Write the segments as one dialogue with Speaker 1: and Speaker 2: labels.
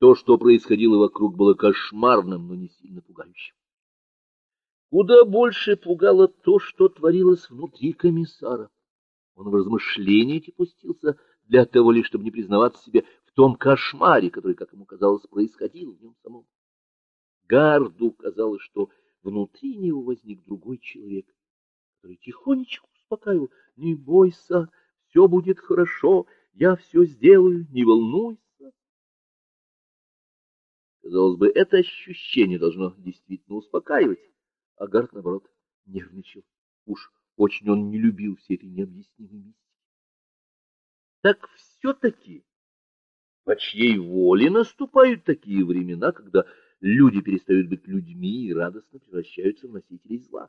Speaker 1: То, что происходило вокруг, было кошмарным, но не сильно пугающим. Куда больше пугало то, что творилось внутри комиссара. Он в размышления эти пустился для того лишь, чтобы не признаваться себе в том кошмаре, который, как ему казалось, происходил в нем самом. Гарду казалось, что внутри него возник другой человек, который тихонечко успокаивал. «Не бойся, все будет хорошо, я все сделаю, не волнуйся». Казалось бы, это ощущение должно действительно успокаивать, а Гард, наоборот, нервничал. Уж очень он не любил всей этой необъяснимой мистики. Так все-таки по чьей воле наступают такие времена, когда люди перестают быть людьми и радостно превращаются в носителей зла?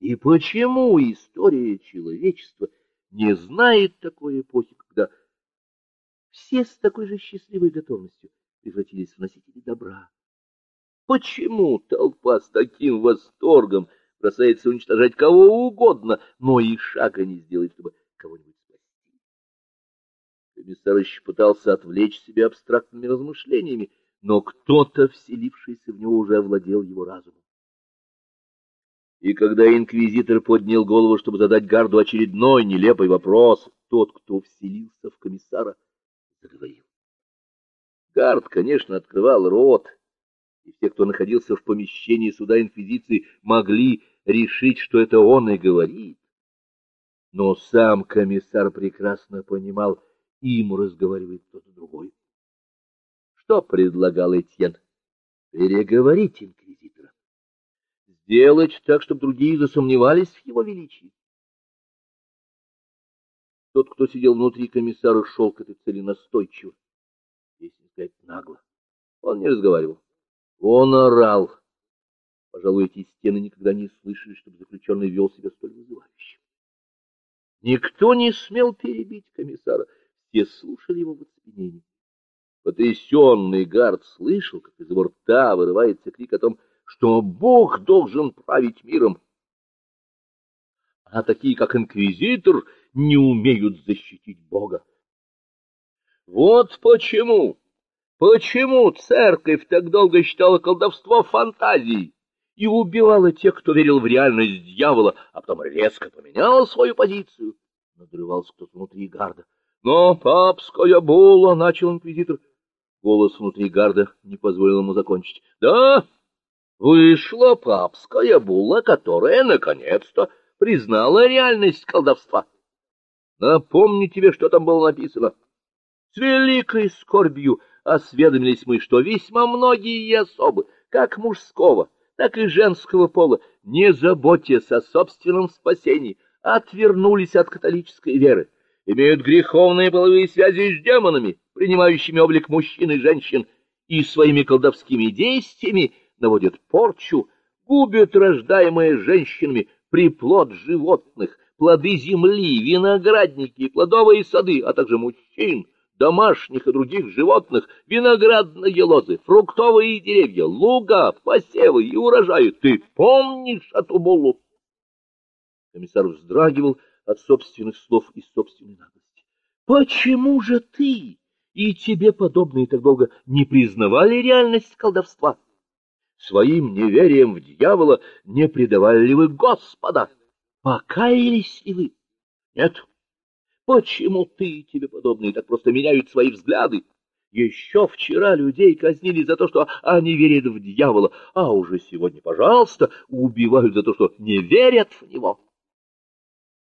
Speaker 1: И почему история человечества не знает такой эпохи, когда все с такой же счастливой готовностью превратились в носителей добра? Почему толпа с таким восторгом бросается уничтожать кого угодно, но и шага не сделает, чтобы кого-нибудь спасти? Комиссар еще пытался отвлечь себя абстрактными размышлениями, но кто-то, вселившийся в него, уже овладел его разумом. И когда инквизитор поднял голову, чтобы задать гарду очередной нелепый вопрос, тот, кто вселился в комиссара, заговорил. Гард, конечно, открывал рот, и все, кто находился в помещении суда инквизиции, могли решить, что это он и говорит. Но сам комиссар прекрасно понимал, им разговаривает кто-то другой. Что предлагал Этьен? Переговорить инквизитора. Сделать так, чтобы другие засомневались в его величии. Тот, кто сидел внутри комиссара, шел к этой цели настойчиво, если сказать нагло. Он не разговаривал. Он орал. Пожалуй, эти стены никогда не слышали, чтобы заключенный вел себя столь вызывающе. Никто не смел перебить комиссара, все слушали его в оцепенении. Потрясенный Гард слышал, как из его рта вырывается крик о том, что Бог должен править миром. А такие, как инквизитор, не умеют защитить Бога. Вот почему, почему церковь так долго считала колдовство фантазией и убивала тех, кто верил в реальность дьявола, а потом резко поменяла свою позицию. Надрывался кто-то внутри Гарда. Но папская була, — начал инквизитор, Голос внутри гарда не позволил ему закончить. — Да, вышла папская булла, которая, наконец-то, признала реальность колдовства. Напомни тебе, что там было написано. С великой скорбью осведомились мы, что весьма многие особы, как мужского, так и женского пола, не заботясь о собственном спасении, отвернулись от католической веры, имеют греховные половые связи с демонами, принимающими облик мужчин и женщин, и своими колдовскими действиями наводят порчу, губят рождаемые женщинами приплод животных, плоды земли, виноградники плодовые сады, а также мужчин, домашних и других животных, виноградные лозы, фруктовые деревья, луга, посевы и урожаи. Ты помнишь эту буллу? Комиссар вздрагивал от собственных слов и собственной наглости. Почему же ты и тебе подобные так долго не признавали реальность колдовства? Своим неверием в дьявола не предавали ли вы Господа? Покаялись ли вы? Нет. Почему ты и тебе подобные так просто меняют свои взгляды? Еще вчера людей казнили за то, что они верят в дьявола, а уже сегодня, пожалуйста, убивают за то, что не верят в него.